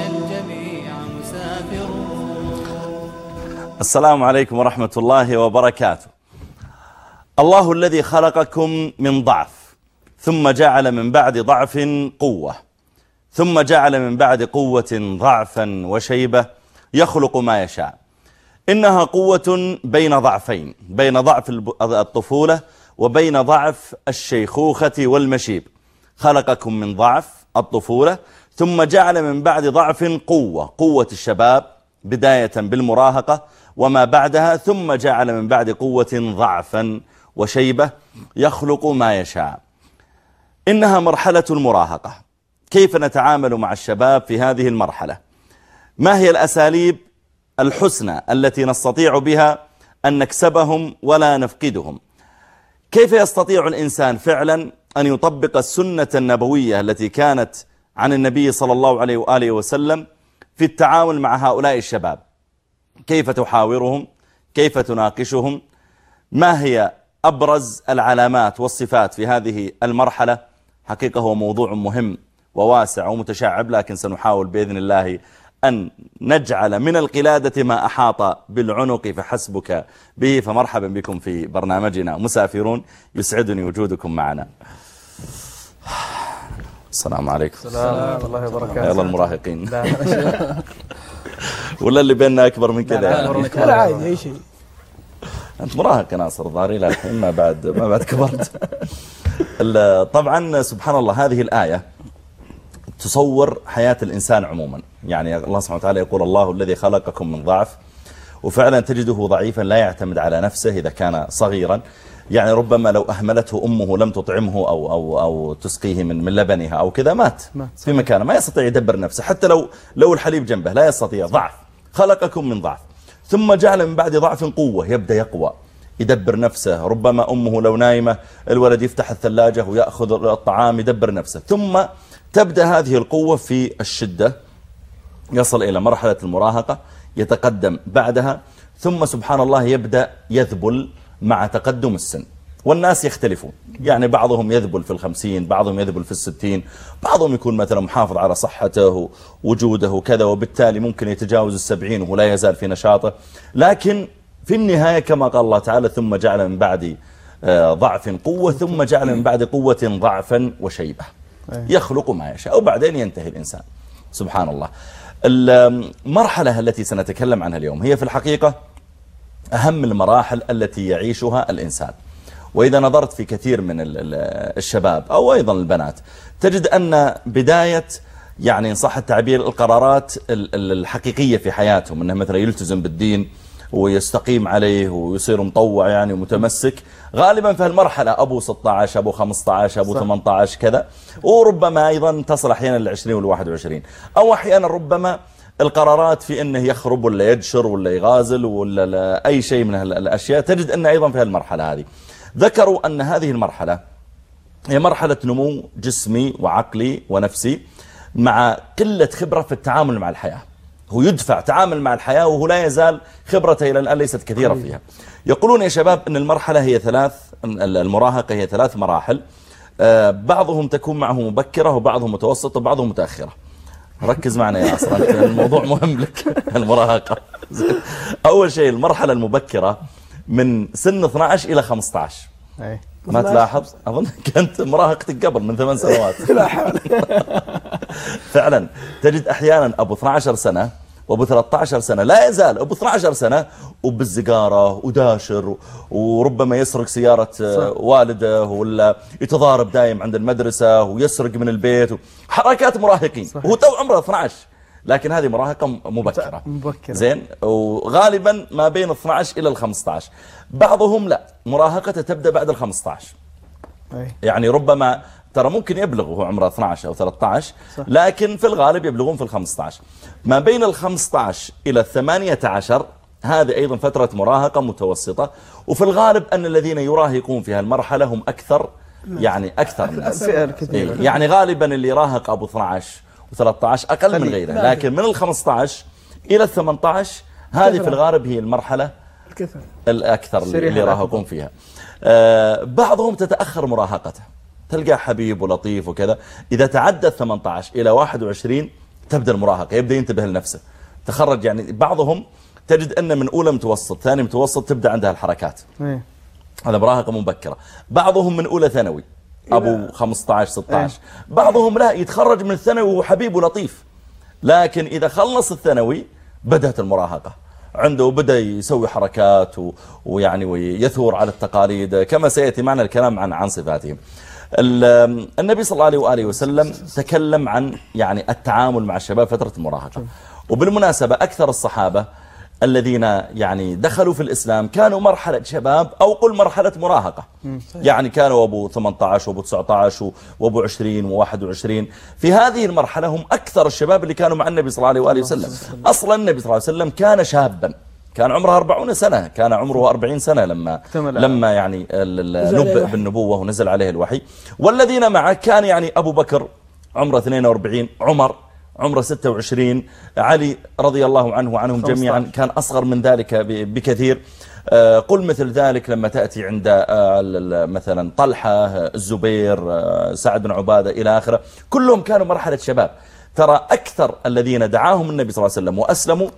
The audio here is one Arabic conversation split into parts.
الجميع مسافرون. السلام عليكم ورحمة الله وبركاته. الله الذي خلقكم من ضعف ثم جعل من بعد ضعف قوة ثم جعل من بعد قوة ضعفا وشيبة يخلق ما يشاء. إنها قوة بين ضعفين بين ضعف الطفولة وبين ضعف الشيخوخة والمشيب. خلقكم من ضعف الطفولة ثم جعل من بعد ضعف قوة قوة الشباب بداية بالمراهقة وما بعدها ثم جعل من بعد قوة ضعفا وشيبة يخلق ما يشاء. إنها مرحلة المراهقة. كيف نتعامل مع الشباب في هذه المرحلة؟ ما هي الأساليب الحسنى التي نستطيع بها أن نكسبهم ولا نفقدهم؟ كيف يستطيع الإنسان فعلا أن يطبق السنة النبوية التي كانت عن النبي صلى الله عليه وآله وسلم في التعامل مع هؤلاء الشباب؟ كيف تحاورهم؟ كيف تناقشهم؟ ما هي أبرز العلامات والصفات في هذه المرحلة؟ حقيقة هو موضوع مهم وواسع ومتشعب لكن سنحاول بإذن الله أن نجعل من القلادة ما أحاط بالعنق فحسبك به فمرحبا بكم في برنامجنا. مسافرون يسعدني وجودكم معنا. السلام عليكم. السلام. الله وبركاته. يلا المراهقين. لا ولا اللي بيننا أكبر من كذا؟ يعني. لا عادي أي شيء. أنت مراهق يا ناصر ظهري لا الحين ما بعد ما بعد كبرت. طبعا سبحان الله هذه الآية تصور حياة الإنسان عموما. يعني الله سبحانه وتعالى يقول الله الذي خلقكم من ضعف وفعلا تجده ضعيفا لا يعتمد على نفسه إذا كان صغيرا. يعني ربما لو أهملته أمه لم تطعمه أو, أو, أو تسقيه من, من لبنها أو كذا مات مات. في مكانه. ما يستطيع يدبر نفسه. حتى لو لو الحليب جنبه لا يستطيع. ضعف. خلقكم من ضعف. ثم جعل من بعد ضعف قوة. يبدأ يقوى. يدبر نفسه. ربما أمه لو نايمة الولد يفتح الثلاجة ويأخذ الطعام يدبر نفسه. ثم تبدأ هذه القوة في الشدة يصل إلى مرحلة المراهقة يتقدم بعدها ثم سبحان الله يبدأ يذبل مع تقدم السن. والناس يختلفون. يعني بعضهم يذبل في الخمسين بعضهم يذبل في الستين بعضهم يكون مثلا محافظ على صحته وجوده وكذا وبالتالي ممكن يتجاوز السبعين ولا يزال في نشاطه. لكن في النهاية كما قال الله تعالى ثم جعل من بعد آه، ضعف قوة ثم جعل من بعد قوة ضعفا وشيبة. يخلق ما يشاء وبعدين ينتهي الإنسان. سبحان الله. المرحلة التي سنتكلم عنها اليوم هي في الحقيقة أهم المراحل التي يعيشها الإنسان. وإذا نظرت في كثير من ال- ال- الشباب أو أيضا البنات تجد أن بداية يعني إن صح التعبير القرارات ال- ال- الحقيقية في حياتهم أنه مثلا يلتزم بالدين ويستقيم عليه ويصير مطوع يعني ومتمسك. غالبا في هالمرحلة أبو 16 أبو 15 أبو 18 كذا. وربما أيضا تصل أحيانا ل 20 وال 21 أو أحيانا ربما القرارات في أنه يخرب ولا يدشر ولا يغازل ولا لا أي شيء من هالأشياء تجد أنه أيضا في هالمرحلة هذه. ذكروا أن هذه المرحلة هي مرحلة نمو جسمي وعقلي ونفسي مع قلة خبرة في التعامل مع الحياة. هو يدفع تعامل مع الحياة وهو لا يزال خبرته إلى الآن ليست كثيرة فيها. يقولون يا شباب أن المرحلة هي ثلاث المراهقة هي ثلاث مراحل. آه، بعضهم تكون معه مبكرة وبعضهم متوسطة وبعضهم متأخرة. ركز معنا يا أصلا الموضوع مهم لك المراهقة. أول شيء المرحلة المبكرة من سن 12 إلى 15 أي. ما تلاحظ؟ أظن كنت مراهقتك قبل من ثمان سنوات. لا حول. فعلا. تجد أحيانا أبو 12 سنة وأبو 13 سنة لا يزال أبو 12 سنة وبالزقارة وداشر وربما يسرق سيارة آه، والده ولا يتضارب دايم عند المدرسة ويسرق من البيت حركات مراهقين. وهو تو عمره 12 لكن هذه مراهقة مبكرة. مبكرة. زين. وغالبا ما بين 12 إلى ال 15 بعضهم لا. مراهقته تبدأ بعد ال 15 أي. يعني ربما ترى ممكن يبلغ وهو عمره 12 أو 13 صح. لكن في الغالب يبلغون في ال 15 ما بين ال 15 إلى ال 18 هذه أيضا فترة مراهقة متوسطة. وفي الغالب أن الذين يراهقون في هالمرحلة هم أكثر يعني أكثر الناس. إيه، يعني غالبا اللي يراهق أبو 12 و13 أقل من قليل. غيره. لكن من ال 15 إلى ال 18 هذه في الغالب هي المرحلة الكثر الأكثر اللي. يراهقون فيها. آه، بعضهم تتأخر مراهقته. تلقى حبيب ولطيف وكذا. إذا تعدى 18 إلى 21 تبدأ المراهقة يبدأ ينتبه لنفسه. تخرج يعني بعضهم تجد أن من أولى متوسط ثاني متوسط تبدأ عندها الحركات. إيه. هذا مراهقة مبكرة بعضهم من أولى ثانوي. أبو 15 16 بعضهم لا يتخرج من الثانوي وهو حبيب ولطيف لكن إذا خلص الثانوي بدأت المراهقة. عنده بدأ يسوي حركات و... ويعني ويثور على التقاليد. كما سيأتي معنا الكلام عن عن صفاتهم. ال- النبي صلى الله عليه وآله وسلم تكلم عن يعني التعامل مع الشباب فترة المراهقة. وبالمناسبة أكثر الصحابة الذين يعني دخلوا في الإسلام كانوا مرحلة شباب أو قل مرحلة مراهقة. يعني كانوا أبو 18 وأبو 19 وأبو 20 و21 في هذه المرحلة هم أكثر الشباب اللي كانوا مع النبي صلى الله عليه وآله وسلم. أصلا النبي صلى الله عليه وسلم كان شابا. كان عمره 40 سنة. كان عمره 40 سنة لما. لما يعني نبئ. بالنبوة ونزل عليه الوحي. والذين معه كان يعني أبو بكر عمره 42 عمر عمره 26 علي رضي الله عنه وعنهم 15. جميعا كان أصغر من ذلك بكثير. آه، قل مثل ذلك لما تأتي عند آه، مثلا طلحة آه، الزبير سعد بن عبادة إلى آخره. كلهم كانوا مرحلة شباب. ترى أكثر الذين دعاهم النبي صلى الله عليه وسلم وأسلموا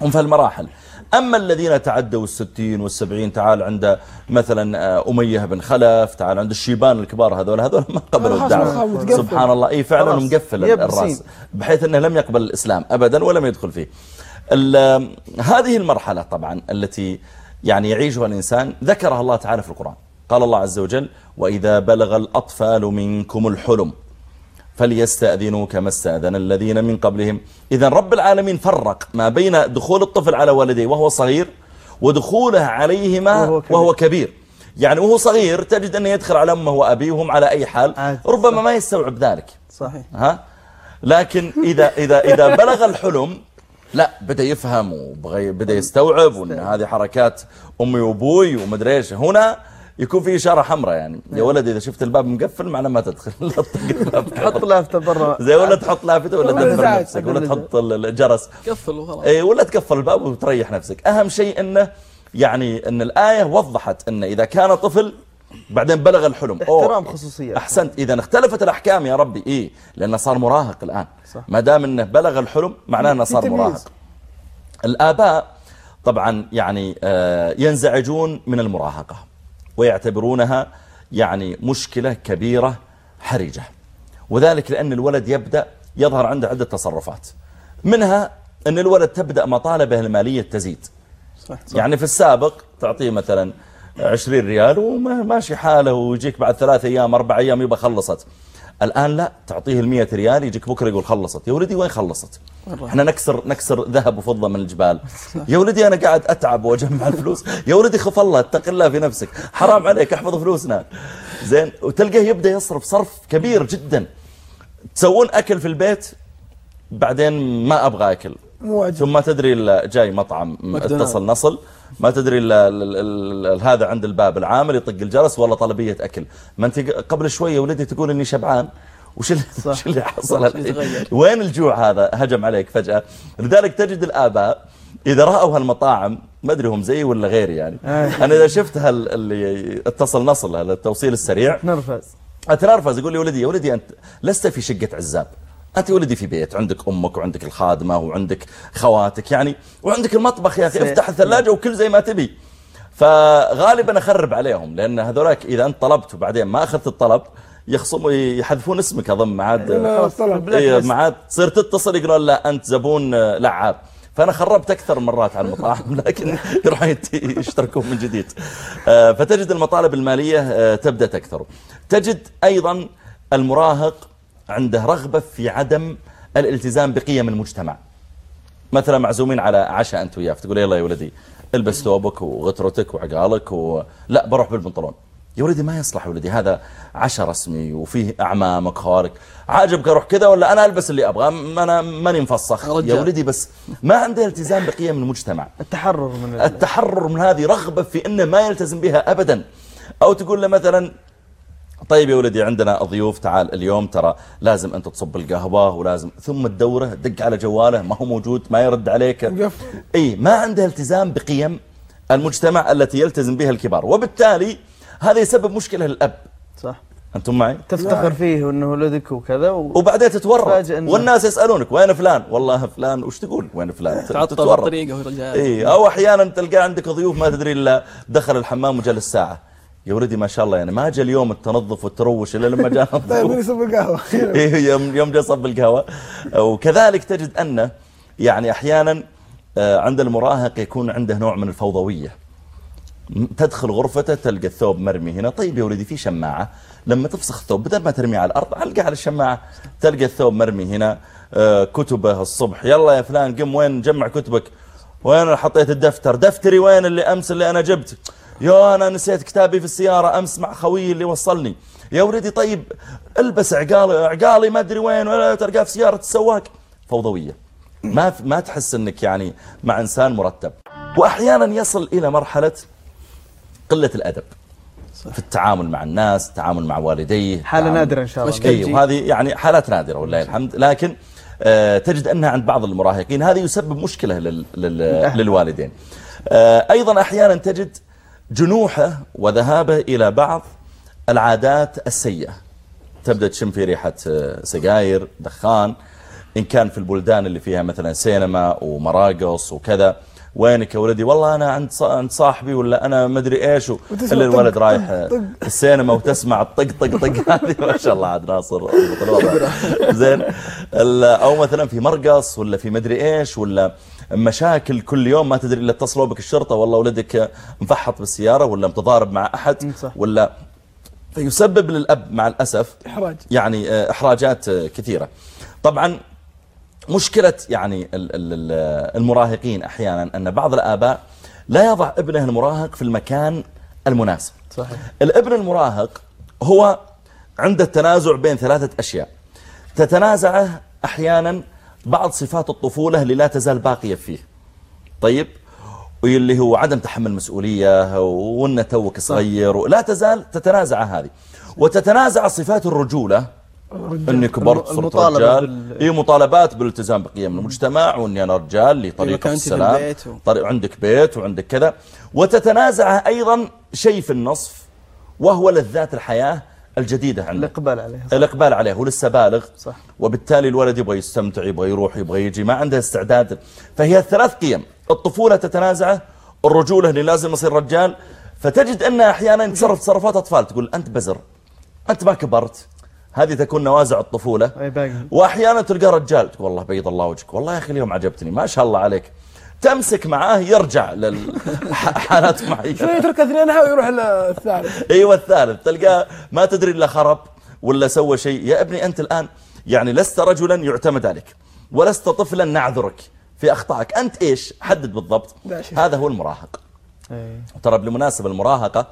هم في المراحل. أما الذين تعدوا الستين والسبعين تعال عند مثلا آه، أمية بن خلف تعال عند الشيبان الكبار هذول هذول ما قبلوا الدعوة. سبحان الله أي فعلا. مقفل. الرأس بحيث أنه لم يقبل الإسلام أبدا ولم يدخل فيه هذه المرحلة طبعا التي يعني يعيشها الإنسان ذكرها الله تعالى في القرآن قال الله عز وجل وإذا بلغ الأطفال منكم الحلم فليستأذنوا كما استأذن الذين من قبلهم. إذا رب العالمين فرق ما بين دخول الطفل على والديه وهو صغير ودخوله عليهما وهو كبير. وهو كبير. يعني وهو صغير تجد أنه يدخل على أمه وأبيه وهم على أي حال. عادي. ربما ما يستوعب ذلك. صحيح. ها؟ لكن إذا إذا إذا بلغ الحلم لا بدأ يفهم وبغي بدأ يستوعب وأن هذه حركات أمي وأبوي ومدري إيش. هنا يكون في إشارة حمراء يعني. يا ولد إذا شفت الباب مقفل معناه ما تدخل. لا تطق الباب. حط لافتة برا. زي ولا تحط لافتة ولا تدبر. نفسك ولا تحط الجرس. قفل وخلاص اي ولا تقفل الباب وتريح نفسك. أهم شيء أنه يعني أن الآية وضحت أن إذا كان طفل بعدين بلغ الحلم. احترام خصوصيات أحسنت. إذا اختلفت الأحكام يا ربي. إيه لأنه صار مراهق الآن. صح. ما دام أنه بلغ الحلم معناه أنه في صار. مراهق. الآباء طبعا يعني آه، ينزعجون من المراهقة. ويعتبرونها يعني مشكلة كبيرة حرجة. وذلك لأن الولد يبدأ يظهر عنده عدة تصرفات. منها أن الولد تبدأ مطالبه المالية تزيد. صح صح. يعني في السابق تعطيه مثلا 20 ريال وماشي حاله ويجيك بعد ثلاث أيام أربع أيام يبقى خلصت. الآن لا تعطيه المية ريال يجيك بكرة يقول خلصت. يا ولدي وين خلصت؟ إحنا نكسر نكسر ذهب وفضة من الجبال. يا ولدي أنا قاعد أتعب وأجمع الفلوس. يا ولدي خف الله اتق الله في نفسك. حرام عليك احفظ فلوسنا. زين وتلقاه يبدأ يصرف صرف كبير جدا. تسوون أكل في البيت بعدين ما أبغى أكل. مو عجب ثم ما تدري إلا جاي مطعم. اتصل نصل. ما تدري إلا ال- ال- ال- ال- هذا عند الباب العامل يطق الجرس والله طلبية أكل. ما أنت قبل شوية ولدي تقول إني شبعان. وش اللي. وش اللي حصل. وين الجوع هذا؟ هجم عليك فجأة. لذلك تجد الآباء إذا رأوا هالمطاعم ما أدري هم زي ولا غيري يعني. آه. أنا إذا شفت اللي اتصل نصل التوصيل السريع. نرفز. أتنرفز يقول لي ولدي يا ولدي أنت لست في شقة عزاب. أنت ولدي في بيت عندك أمك وعندك الخادمة وعندك خواتك يعني وعندك المطبخ يا أخي افتح الثلاجة وكل زي ما تبي. فغالبا أخرب عليهم لأن هذولاك إذا أنت طلبت وبعدين ما أخذت الطلب يخصموا يحذفون اسمك أظن ما عاد لا، طلب. إيه، ما عاد تصير تتصل يقولون لا أنت زبون آه، لعاب. فأنا خربت أكثر مرات على المطاعم لكن يروحون يشتركون من جديد. آه، فتجد المطالب المالية آه، تبدأ تكثر تجد أيضا المراهق عنده رغبة في عدم الالتزام بقيم المجتمع. مثلا معزومين على عشاء أنت وياه فتقول يلا يا ولدي البس ثوبك وغترتك وعقالك و... لا بروح بالبنطلون. يا ولدي ما يصلح ولدي هذا عشاء رسمي وفيه أعمامك خوارك عاجبك أروح كذا ولا أنا ألبس اللي أبغى؟ ما أنا ماني مفسخ. يا. ولدي بس ما عنده التزام بقيم المجتمع. التحرر من ال- التحرر من هذه رغبة في أنه ما يلتزم بها أبدا. أو تقول له مثلا طيب يا ولدي عندنا ضيوف تعال اليوم ترى لازم أنت تصب القهوة ولازم ثم تدوره دق على جواله ما هو موجود ما يرد عليك. أي ما عنده التزام بقيم المجتمع التي يلتزم بها الكبار. وبالتالي هذا يسبب مشكلة للأب. صح. أنتم معي؟ تفتخر فيه وانه ولدك وكذا و... وبعدين تتورط. إنه- والناس يسألونك وين فلان؟ والله فلان وش تقول؟ وين فلان؟ تعطل تتورط. الطريقة اي أو أحيانا تلقى عندك ضيوف ما تدري إلا دخل الحمام وجلس ساعة. يا ولدي ما شاء الله يعني ما جاء اليوم التنظف والتروش إلا لما جاء طيب يصب القهوة. إيه يوم يوم جاء صب القهوة. وكذلك تجد انه يعني أحيانا آه، عند المراهق يكون عنده نوع من الفوضوية. تدخل غرفته تلقى الثوب مرمي هنا. طيب يا ولدي في شماعة. لما تفسخ الثوب بدل ما ترميه على الأرض علقة على الشماعة. تلقى الثوب مرمي هنا. آه، كتبه الصبح. يلا يا فلان قم وين؟ جمع كتبك. وين أنا حطيت الدفتر؟ دفتري وين اللي أمس اللي أنا جبت؟ يا أنا نسيت كتابي في السيارة. أمس مع خويي اللي وصلني. يا ولدي طيب البس عقالي. عقالي ما أدري وين ولا تلقاه في سيارة السواق. فوضوية. ما ما تحس إنك يعني مع إنسان مرتب. واحيانا يصل إلى مرحلة قلة الأدب في التعامل مع الناس التعامل مع والديه. حالة التعامل- نادرة إن شاء الله. مشكلة. اي وهذه يعني حالات نادرة والله الحمد. لكن آه، تجد أنها عند بعض المراهقين هذا يسبب مشكلة لل لل للوالدين. آه، أيضا أحيانا تجد جنوحة وذهابة إلى بعض العادات السيئة. تبدأ تشم في ريحة آه، سجاير دخان. إن كان في البلدان اللي فيها مثلا سينما ومراقص وكذا وينك يا ولدي والله أنا عند عند صاحبي ولا أنا مدري إيش و- وتسمع اللي الولد رايح. السينما وتسمع الطق طق طق هذه ما شاء الله عاد ناصر. زين أو مثلا في مرقص ولا في مدري إيش ولا مشاكل كل يوم ما تدري إلا اتصلوا بك الشرطة والله ولدك مفحط بالسيارة ولا متضارب مع أحد. ولا فيسبب للأب مع الأسف إحراج يعني آه، إحراجات كثيرة طبعا مشكلة يعني ال- ال- ال- المراهقين أحيانا أن بعض الآباء لا يضع ابنه المراهق في المكان المناسب. صحيح. الابن المراهق هو عنده التنازع بين ثلاثة أشياء. تتنازعه أحيانا بعض صفات الطفولة اللي لا تزال باقية فيه. طيب واللي هو عدم تحمل مسؤولية وأنه توك صغير لا تزال تتنازع هذه. وتتنازع صفات الرجولة اني كبرت صرت رجال. اي مطالبات بالالتزام بقيم المجتمع وإني أنا رجال لي طريقه السلام. و- طريق عندك بيت وعندك كذا. وتتنازع أيضا شيء في النصف وهو لذات الحياة الجديدة عندك. الإقبال عليه صح. الإقبال عليه هو لسه بالغ. صح. وبالتالي الولد يبغى يستمتع يبغى يروح يبغى يجي ما عنده استعداد. فهي الثلاث قيم. الطفولة تتنازعه الرجولة اللي لازم يصير رجال. فتجد أنها أحيانا تصرف تصرفات أطفال تقول أنت بزر أنت ما كبرت. هذه تكون نوازع الطفولة. وأحيانا تلقى رجال تقول والله بيض الله وجهك. والله يا أخي اليوم عجبتني. ما شاء الله عليك. تمسك معاه يرجع للحالات معينة شوي يترك اثنينها ويروح للثالث أيوه الثالث. تلقاه ما تدري إلا خرب ولا سوى شيء. يا ابني أنت الآن يعني لست رجلا يعتمد عليك ولست طفلا نعذرك في أخطائك. أنت إيش؟ حدد بالضبط. هذا هو المراهق. إيه. ترى بالمناسبة المراهقة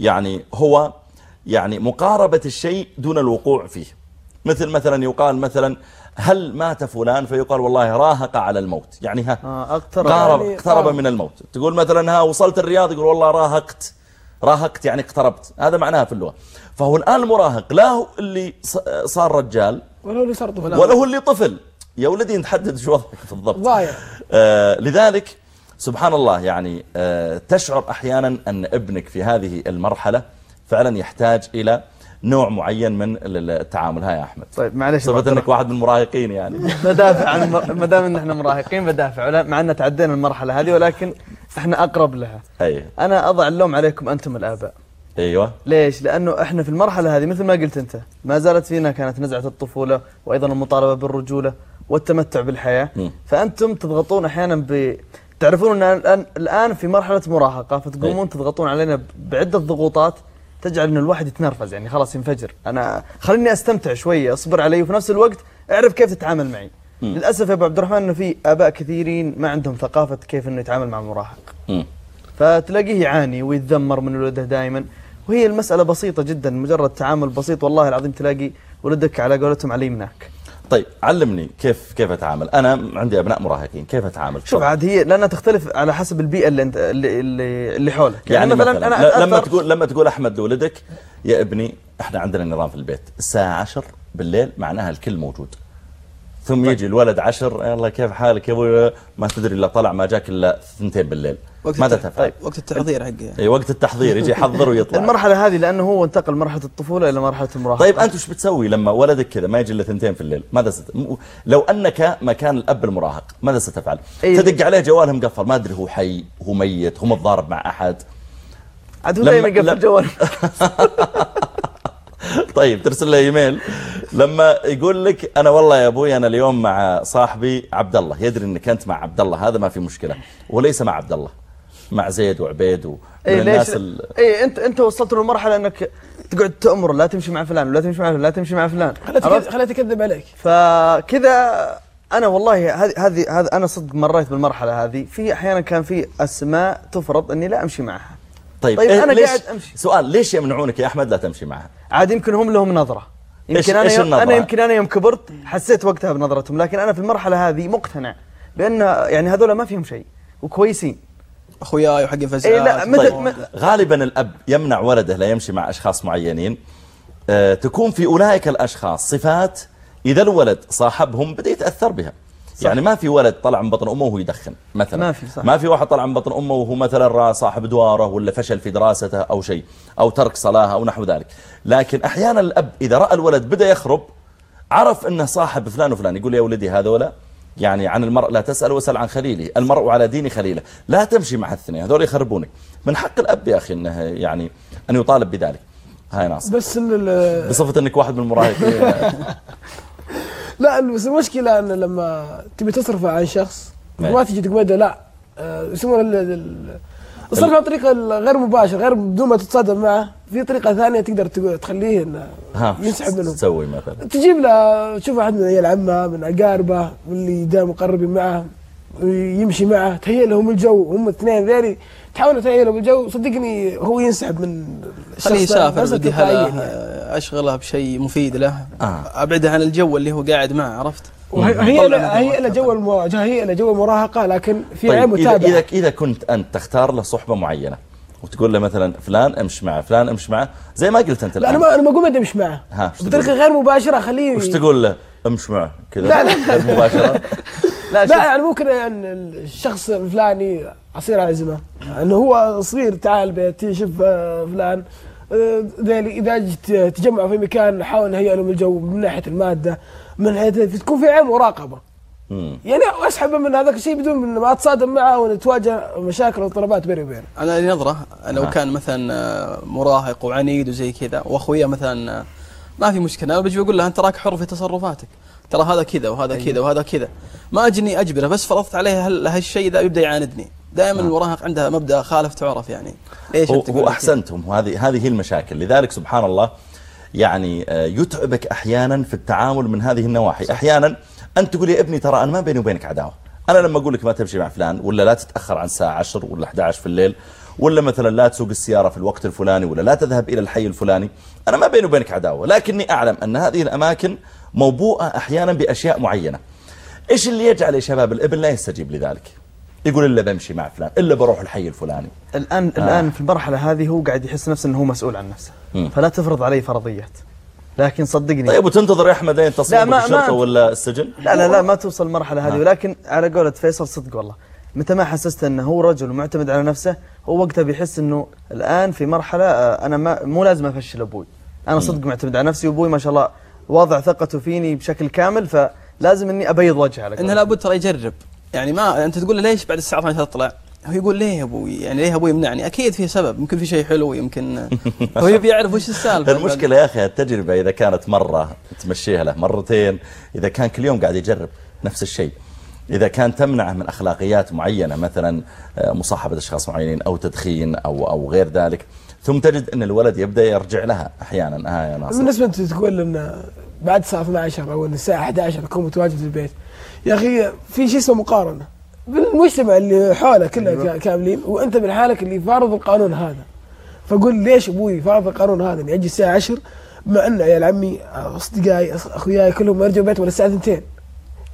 يعني هو يعني مقاربة الشيء دون الوقوع فيه. مثل مثلا يقال مثلا هل مات فلان فيقال والله راهق على الموت. يعني ها آه اقترب قارب يعني اقترب. من الموت. تقول مثلا ها وصلت الرياض يقول والله راهقت. راهقت يعني اقتربت. هذا معناها في اللغة. فهو الآن المراهق لا هو اللي ص- صار رجال. ولا هو اللي صار طفل. ولا هو اللي طفل. يا ولدي أنت حدد شو وضعك بالضبط ضايع آه لذلك سبحان الله يعني آه تشعر أحيانا أن ابنك في هذه المرحلة فعلا يحتاج إلى نوع معين من ال- التعامل. ها يا أحمد. طيب معلش صفت أنك واحد من المراهقين يعني. بدافع عن ما دام إن إحنا مراهقين بدافع. مع إن تعدينا المرحلة هذه ولكن إحنا أقرب لها. أي أنا أضع اللوم عليكم أنتم الآباء. أيوة. ليش؟ لأنه إحنا في المرحلة هذه مثل ما قلت أنت ما زالت فينا كانت نزعة الطفولة وأيضا المطالبة بالرجولة والتمتع بالحياة. مم. فأنتم تضغطون أحيانا ب تعرفون أن الآن, الآن في مرحلة مراهقة فتقومون تضغطون علينا بعدة ضغوطات تجعل أن الواحد يتنرفز يعني خلاص ينفجر. أنا خليني أستمتع شوية أصبر علي وفي نفس الوقت أعرف كيف تتعامل معي. مم. للأسف يا أبو عبد الرحمن أنه في آباء كثيرين ما عندهم ثقافة كيف أنه يتعامل مع المراهق. فتلاقيه يعاني ويتذمر من ولده دائما وهي المسألة بسيطة جدا مجرد تعامل بسيط والله العظيم تلاقي ولدك على قولتهم على يمناك طيب علمني كيف كيف أتعامل؟ أنا عندي أبناء مراهقين كيف أتعامل؟ شوف عاد هي لأنها تختلف على حسب البيئة اللي انت اللي اللي, حولك. يعني مثلا, أنا لما تقول لما تقول أحمد لولدك يا ابني إحنا عندنا نظام في البيت الساعة 10 بالليل معناها الكل موجود. ثم يجي الولد 10 يلا كيف حالك يا أبوي؟ ما تدري إلا طلع ما جاك إلا ثنتين بالليل. وقت ماذا تفعل؟ وقت التحضير حقه. اي وقت التحضير يجي يحضر ويطلع. المرحلة هذه لأنه هو انتقل مرحلة الطفولة إلى مرحلة المراهقة. طيب أنت وش بتسوي لما ولدك كذا؟ ما يجي إلا ثنتين في الليل. ماذا ست... لو أنك مكان الأب المراهق ماذا ستفعل؟ أي- تدق عليه جواله مقفل ما أدري هو حي هو ميت هو متضارب مع أحد. عاد هو لما- دائما يقفل. الجوال طيب ترسل له إيميل. لما يقول لك أنا والله يا أبوي أنا اليوم مع صاحبي عبد الله. يدري إنك أنت مع عبد الله هذا ما في مشكلة. وليس مع عبد الله. مع زيد وعبيد ومن اي الناس ال... اي انت انت وصلت لمرحلة إنك تقعد تأمر لا تمشي مع فلان ولا تمشي مع فلان لا تمشي مع فلان. خليته؟ يكذب- عليك. فكذا أنا والله هذه هذه هذا أنا صدق مريت بالمرحلة هذه. في أحيانا كان في أسماء تفرض إني لا أمشي معها. طيب, طيب إيه ليش قاعد أمشي. سؤال ليش يمنعونك يا أحمد لا تمشي معها؟ عاد يمكن هم لهم نظرة. إيش- يمكن أنا إيش يوم النظرة؟ أنا يمكن أنا يوم كبرت حسيت وقتها بنظرتهم لكن أنا في المرحلة هذه مقتنع بأن يعني هذول ما فيهم شيء وكويسين. أخوياي وحق فزعات إيه لا، طيب. متى- غالبا الأب يمنع ولده لا يمشي مع أشخاص معينين. آه، تكون في أولئك الأشخاص صفات إذا الولد صاحبهم بدأ يتأثر بها. صح. يعني ما في ولد طلع من بطن أمه وهو يدخن مثلا. ما في، صح. ما في واحد طلع من بطن أمه وهو مثلا صاحب دواره ولا فشل في دراسته أو شيء أو ترك صلاة أو نحو ذلك. لكن أحيانا الأب إذا رأى الولد بدأ يخرب عرف إنه صاحب فلان وفلان يقول يا ولدي هذولا يعني عن المرء لا تسأل واسأل عن خليله. المرء على دين خليله. لا تمشي مع الاثنين هذول يخربونك. من حق الأب يا أخي أنه يعني أن يطالب بذلك. هاي ناصر. بس بصفة أنك واحد من المراهقين. لا بس المشكلة إن لما تبي تصرف عن شخص أي. ما تجي تقول له لا. آه، يسمونه ال- ال- الصرف عن طريقة غير مباشر غير بدون ما تتصادم معه. في طريقة ثانية تقدر تقول- تخليه إنه ينسحب منهم. تسوي مثلا. تجيب له تشوف واحد من عيال عمه من اقاربه من اللي دائما مقربين معه يمشي معه تهيئ لهم الجو. هم اثنين ذيلي تحاول تهيئ لهم الجو. صدقني هو ينسحب من خليه يسافر بدي هلا يعني. أشغله بشيء مفيد له. آه. أبعده عن الجو اللي هو قاعد معه عرفت؟ هي هي له جو المواجهه هي له جو المراهقه لكن في طيب عيب إذا, متابعه إذا, إذا كنت أنت تختار له صحبة معينة وتقول له مثلا فلان امش معه فلان امش معه. زي ما قلت أنت لا أنا ما أنا ما أقول امشي معه. ها، بطريقة؟ غير مباشرة اخليه وش تقول له؟ امش معه كذا. لا، لا. غير مباشرة. لا لا يعني ممكن إن الشخص الفلاني اصير اعزمه إنه هو صغير تعال بيتي شوف آه، فلان. آه، إذا تجمعوا في مكان نحاول نهيئ لهم الجو من ناحية المادة من ناحيه تكون في عين مراقبة. يعني اسحبه من هذاك الشيء بدون ما أتصادم معه ونتواجه مشاكل وطلبات بيني وبينه. أنا لي نظرة لو ها. كان مثلا آه، مراهق وعنيد وزي كذا وأخويا مثلا آه، ما في مشكلة. أنا بجي بقول له أنت تراك حر في تصرفاتك. ترى هذا كذا وهذا كذا وهذا كذا. ما أجني أجبره بس فرضت عليه هال- هالشيء ذا يبدأ يعاندني. دائما المراهق عنده مبدأ خالف تعرف يعني. ليش هو, هو أحسنتم. وهذه هذه هي المشاكل. لذلك سبحان الله يعني آه، يتعبك أحيانا في التعامل من هذه النواحي. أحيانا أنت تقول يا ابني ترى أنا ما بيني وبينك عداوة. أنا لما أقول لك ما تمشي مع فلان ولا لا تتأخر عن الساعة 10 ولا 11 في الليل ولا مثلا لا تسوق السيارة في الوقت الفلاني ولا لا تذهب إلى الحي الفلاني أنا ما بيني وبينك عداوة. لكني أعلم أن هذه الأماكن موبوءة أحيانا بأشياء معينة. إيش اللي يجعل يا شباب الابن لا يستجيب لذلك؟ يقول إلا بمشي مع فلان إلا بروح الحي الفلاني. الآن آه. الآن في المرحلة هذه هو قاعد يحس نفسه إنه هو مسؤول عن نفسه. مم. فلا تفرض عليه فرضيات. لكن صدقني. طيب وتنتظر يا أحمد تصل ما- الشرطه ولا السجن؟ لا لا لا ما توصل المرحله هذه. آه. ولكن على قولة فيصل صدق والله. متى ما حسست أنه هو رجل معتمد على نفسه هو وقتها بيحس أنه الآن في مرحلة آه، أنا ما مو لازم أفشل أبوي. أنا صدق معتمد على نفسي وأبوي ما شاء الله واضع ثقته فيني بشكل كامل فلازم أني أبيض وجهه على إنه. لابد ترى يجرب. يعني ما أنت تقول له ليش بعد الساعة 12 تطلع هو يقول ليه يا أبوي؟ يعني ليه أبوي يمنعني؟ أكيد في سبب يمكن في شيء حلو يمكن هو يبي يعرف وش السالفة. المشكلة يا أخي التجربة إذا كانت مرة تمشيها له مرتين إذا كان كل يوم قاعد يجرب نفس الشيء. إذا كان تمنعه من أخلاقيات معينة مثلا آه، مصاحبة أشخاص معينين أو تدخين أو أو غير ذلك ثم تجد أن الولد يبدأ يرجع لها أحيانا. ها يا ناصر. بالنسبة أنت تقول إن بعد الساعة 12 أو إن الساعة 11 اكون متواجد في البيت يا أخي في شيء اسمه مقارنة. بالمجتمع اللي حوله كله أيوة. كا- كاملين وأنت من حالك اللي فارض القانون هذا. فقول ليش أبوي فارض القانون هذا؟ اني أجي الساعة 10 مع إن عيال عمي أصدقائي أخوياي كلهم يرجعوا بيتهم الساعة 2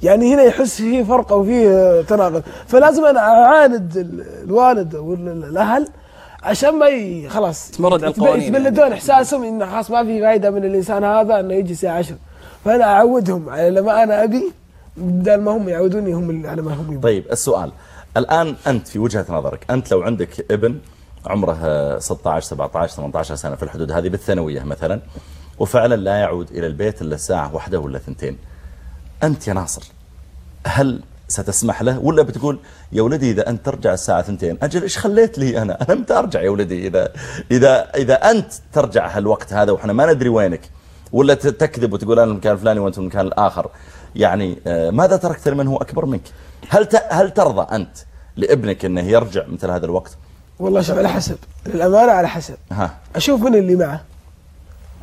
يعني هنا يحس فيه فرق أو فيه تناقض. فلازم أنا أعاند ال- الوالد والأهل عشان ما ي... خلاص تمرد على القوانين يتبلدون يعني. إحساسهم انه خلاص ما في فائده من الإنسان هذا إنه يجي الساعة 10 فأنا أعودهم على ما أنا أبي بدل ما هم يعودوني هم على ما هم يبون. طيب السؤال. الآن أنت في وجهة نظرك أنت لو عندك ابن عمره آه، 16 17 18 سنة في الحدود هذه بالثانوية مثلا وفعلا لا يعود إلى البيت إلا الساعة واحدة ولا ثنتين أنت يا ناصر هل ستسمح له؟ ولا بتقول يا ولدي إذا أنت ترجع الساعة ثنتين أجل إيش خليت لي أنا؟ أنا متى أرجع يا ولدي إذا, إذا, إذا أنت ترجع هالوقت هذا وإحنا ما ندري وينك ولا تكذب وتقول أنا المكان الفلاني وأنت المكان الآخر. يعني آه، ماذا تركت لمن هو أكبر منك؟ هل هل ترضى أنت لابنك أنه يرجع مثل هذا الوقت؟ والله شوف على حسب. للأمانة على حسب. ها. أشوف من اللي معه.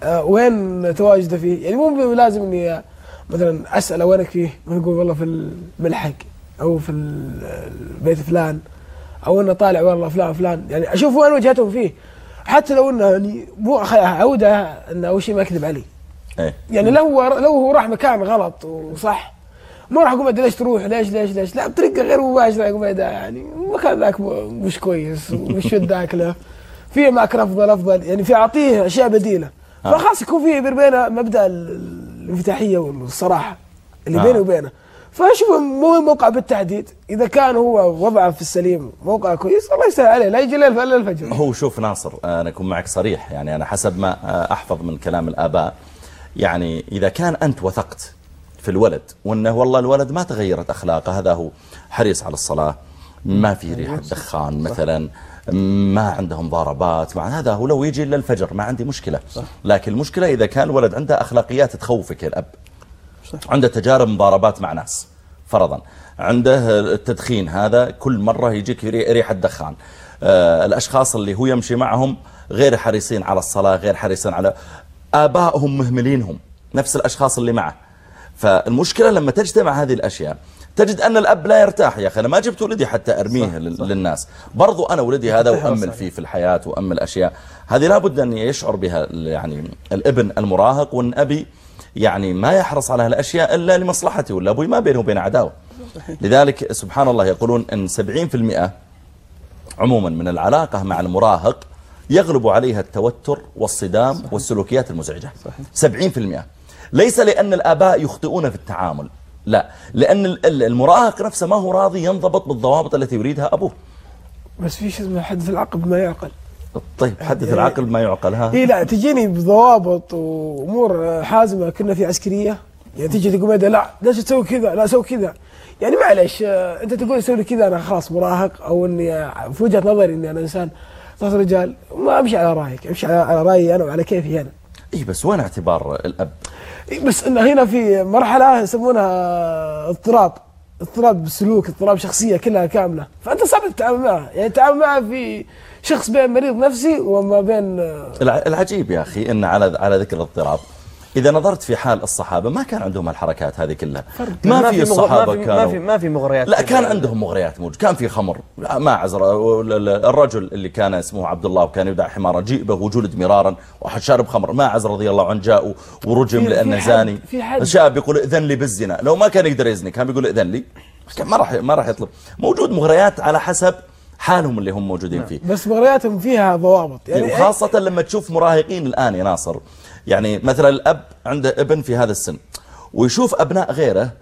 آه وين تواجده فيه؟ يعني مو لازم آه، مثلا اساله وينك فيه نقول والله في الملحق أو في ال- البيت فلان أو إنه طالع والله فلان فلان يعني أشوف وين وجهتهم فيه. حتى لو إنه يعني مو اعوده إنه أول شيء ما يكذب علي. إيه. يعني لو هو لو هو راح مكان غلط وصح ما راح أقول له ليش تروح؟ ليش ليش ليش؟ لا بطريقة غير مباشره أقول له يعني المكان ذاك مش كويس ومش ذاك له. في أماكن افضل أفضل. يعني في أعطيه أشياء بديلة. آه. فخلاص يكون في بين بينه مبدأ ال- الانفتاحية والصراحة اللي آه. بيني وبينه. فاشوف مو الموقع بالتحديد. إذا كان هو وضعه في السليم موقع كويس الله يسهل عليه. لا يجي الفجر. هو شوف ناصر أنا أكون معك صريح. يعني أنا حسب ما أحفظ من كلام الآباء يعني إذا كان أنت وثقت في الولد وأنه والله الولد ما تغيرت أخلاقه هذا هو حريص على الصلاة ما في ريحة دخان مثلا ما عندهم ضربات مع هذا هو لو يجي إلا الفجر ما عندي مشكلة. لكن المشكلة إذا كان الولد عنده أخلاقيات تخوفك يا الأب. عنده تجارب مضاربات مع ناس فرضا. عنده التدخين هذا كل مرة يجيك ري- ريحة دخان آه، الأشخاص اللي هو يمشي معهم غير حريصين على الصلاة غير حريصين على آبائهم مهملينهم نفس الأشخاص اللي معه. فالمشكلة لما تجتمع هذه الأشياء تجد أن الأب لا يرتاح. يا أخي أنا ما جبت ولدي حتى أرميه لل- للناس. برضو أنا ولدي هذا وأمل فيه في الحياة وأمل أشياء. هذه لابد أن يشعر بها يعني الابن المراهق وأن أبي يعني ما يحرص على هالأشياء إلا لمصلحتي ولا أبوي ما بينه وبين عداوة. لذلك سبحان الله يقولون أن 70% عموما من العلاقة مع المراهق يغلب عليها التوتر والصدام صحيح. والسلوكيات المزعجة. صحيح. 70% ليس لأن الآباء يخطئون في التعامل. لا. لأن ال- ال- المراهق نفسه ما هو راضي ينضبط بالضوابط التي يريدها أبوه. بس في شيء اسمه حدث العقل بما يعقل. طيب حدث العقل ما يعقل ها؟ اي لا تجيني بضوابط وأمور حازمة. كنا في عسكرية. يعني تجي تقول لا ليش تسوي كذا؟ لا سوي كذا. يعني معلش آه، أنت تقول سوي لي كذا أنا خلاص مراهق أو إني آه، في وجهة نظري إني أنا إنسان ثلاث رجال. ما أمشي على رأيك أمشي على على رأيي أنا وعلى كيفي أنا. إيه بس وين اعتبار الأب؟ إيه بس انه هنا في مرحلة يسمونها اضطراب. اضطراب سلوك اضطراب شخصية كلها كاملة. فأنت صعب تتعامل معه يعني تتعامل معه في شخص بين مريض نفسي وما بين آه، الع- العجيب يا أخي أن على على ذكر الاضطراب. إذا نظرت في حال الصحابة ما كان عندهم الحركات هذه كلها. ما في الصحابة ما كانوا ما في ما في مغريات لا. كان عندهم مغريات موجود كان في خمر ماعز الرجل اللي كان اسمه عبد الله وكان يدعى حمارا جيء به وجلد مرارا واحد شارب خمر. ماعز رضي الله عنه جاء ورجم حد- زاني. الشاب يقول ائذن لي بالزنا. لو ما كان يقدر يزني كان بيقول ائذن لي. ما راح ما راح يطلب. موجود مغريات على حسب حالهم اللي هم موجودين فيه. بس مغرياتهم فيها ضوابط. يعني وخاصة لما تشوف مراهقين الآن يا ناصر يعني مثلا الأب عنده ابن في هذا السن ويشوف أبناء غيره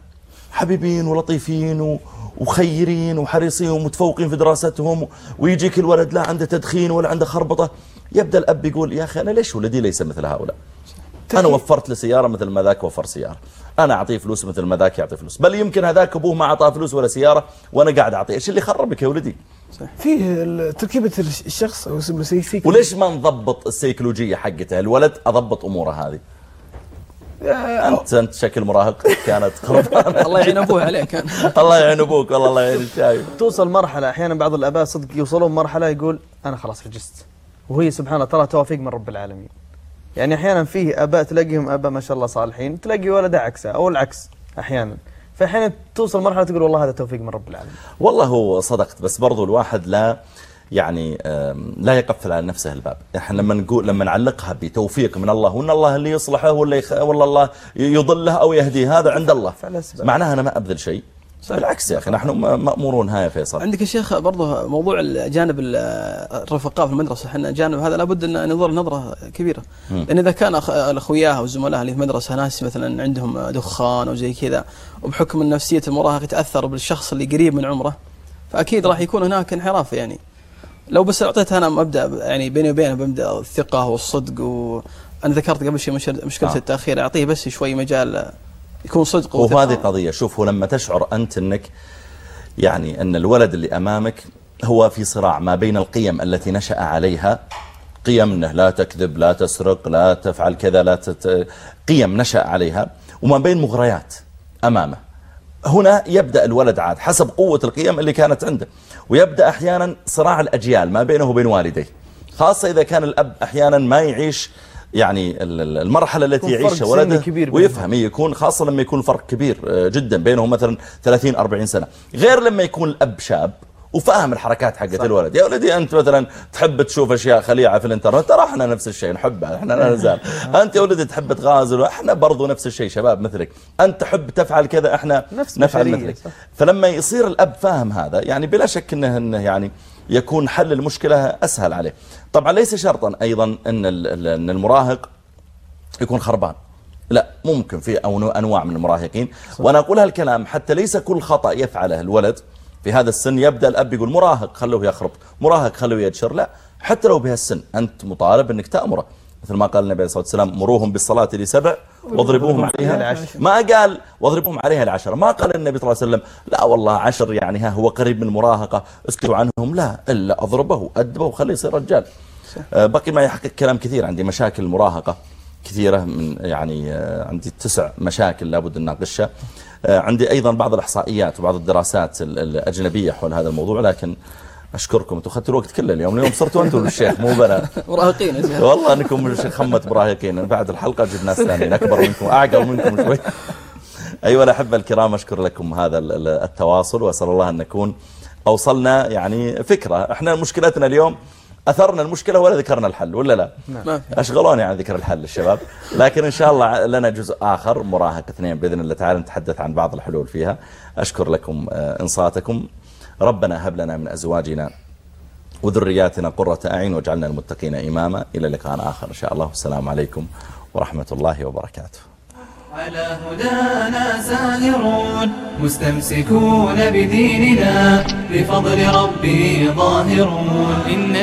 حبيبين ولطيفين وخيرين وحريصين ومتفوقين في دراستهم ويجيك الولد لا عنده تدخين ولا عنده خربطة يبدأ الأب يقول يا أخي أنا ليش ولدي ليس مثل هؤلاء؟ أنا وفرت له سيارة مثل ما ذاك وفر سيارة أنا أعطيه فلوس مثل ما ذاك يعطي فلوس بل يمكن هذاك أبوه ما أعطاه فلوس ولا سيارة وأنا قاعد أعطيه إيش اللي خربك يا ولدي؟ فيه تركيبة الش- الشخص أو اسمه سي سي وليش ما نضبط السيكولوجية حقته؟ الولد أضبط أموره هذه. أنت أنت شكل مراهق كانت. خربانة الله يعين أبوه عليه كان الله يعين أبوك والله الله يعين الشايب. توصل مرحلة أحيانا بعض الآباء صدق يوصلون مرحلة يقول أنا خلاص رجست. وهي سبحان الله ترى توفيق من رب العالمين. يعني أحيانا فيه آباء تلاقيهم آباء ما شاء الله صالحين تلاقي ولده عكسه أو العكس أحيانا. فأحيانا توصل مرحلة تقول والله هذا توفيق من رب العالمين. والله هو صدقت بس برضو الواحد لا يعني لا يقفل على نفسه الباب. إحنا لما نقول لما نعلقها بتوفيق من الله وإن الله اللي يصلحه ولا يخ... ولا الله يضله أو يهديه هذا عند الله. معناها أنا ما أبذل شيء. بالعكس يا أخي نحن م- مأمورون ها يا فيصل. عندك يا شيخ برضه موضوع الجانب ال- الرفقاء في المدرسة. إحنا جانب هذا لابد إن ننظر نظرة كبيرة. لأن إذا كان أو الزملاء اللي في المدرسة ناس مثلا عندهم دخان أو زي كذا وبحكم نفسيه المراهق يتاثر بالشخص اللي قريب من عمره فأكيد راح يكون هناك انحراف يعني. لو بس أعطيت أنا مبدأ يعني بيني وبينه بمبدأ الثقة والصدق وأنا ذكرت قبل شيء مشكله مشكلة آه. التأخير أعطيه بس شوي مجال يكون صدق وهذه. قضية. شوف لما تشعر أنت أنك يعني أن الولد اللي أمامك هو في صراع ما بين القيم التي نشأ عليها. قيمنا لا تكذب لا تسرق لا تفعل كذا لا تت... قيم نشأ عليها. وما بين مغريات أمامه. هنا يبدأ الولد عاد حسب قوة القيم اللي كانت عنده. ويبدأ أحيانا صراع الأجيال ما بينه وبين والديه. خاصة إذا كان الأب أحيانا ما يعيش يعني ال- ال- المرحلة التي فرق يعيشها ولده. ويفهم يكون خاصة لما يكون الفرق كبير آه، جدا بينهم مثلا 30 40 سنة. غير لما يكون الأب شاب وفاهم الحركات حقت الولد. يا ولدي أنت مثلا تحب تشوف أشياء خليعة في الإنترنت؟ ترى إحنا نفس الشيء نحبها إحنا لا نزال. أنت يا ولدي تحب تغازل؟ إحنا برضو نفس الشيء شباب مثلك. أنت تحب تفعل كذا؟ إحنا نفس نفعل مثلك. صح. فلما يصير الأب فاهم هذا يعني بلا شك أنه, إنه يعني يكون حل المشكلة أسهل عليه. طبعا ليس شرطا أيضا أن أن المراهق يكون خربان. لا ممكن في أنواع من المراهقين. وأنا أقول هالكلام حتى ليس كل خطأ يفعله الولد. في هذا السن يبدأ الأب يقول مراهق خلوه يخرب. مراهق خلوه يدشر. لا حتى لو بهالسن أنت مطالب أنك تأمره. مثل ما قال النبي عليه الصلاة والسلام مروهم بالصلاة لسبع واضربوهم عليها لعشر. ما قال واضربوهم عليها العشرة ما قال النبي صلى الله عليه وسلم لا والله عشر يعني ها هو قريب من المراهقة اسكتوا عنهم. لا إلا أضربه وأدبه وخليه يصير رجال. آه، بقي ما يحقق كلام كثير عندي مشاكل المراهقة كثيرة من يعني آه، عندي تسع مشاكل لابد أن نناقشها. آه، عندي أيضا بعض الإحصائيات وبعض الدراسات ال- الأجنبية حول هذا الموضوع لكن أشكركم. أنتم أخذتوا الوقت كله اليوم. اليوم صرتوا أنتم الشيخ مو بنا. مراهقين. والله أنكم مش خمة مراهقين. بعد الحلقة جبنا ناس ثانيين أكبر منكم أعقل منكم شوي. أيها الأحبة الكرام أشكر لكم هذا ال- ال- التواصل وأسأل الله أن نكون أوصلنا يعني فكرة. إحنا مشكلتنا اليوم أثرنا المشكلة ولا ذكرنا الحل ولا لا؟ ما في أشغلوني عن ذكر الحل الشباب. لكن إن شاء الله لنا جزء آخر مراهق اثنين بإذن الله تعالى نتحدث عن بعض الحلول فيها. أشكر لكم آه، إنصاتكم. ربنا هب لنا من أزواجنا وذرياتنا قرة أعين واجعلنا المتقين إماما. إلى لقاء آخر إن شاء الله. والسلام عليكم ورحمة الله وبركاته. على هدانا سائرون مستمسكون بديننا بفضل ربي ظاهرون. إن